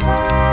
Bye.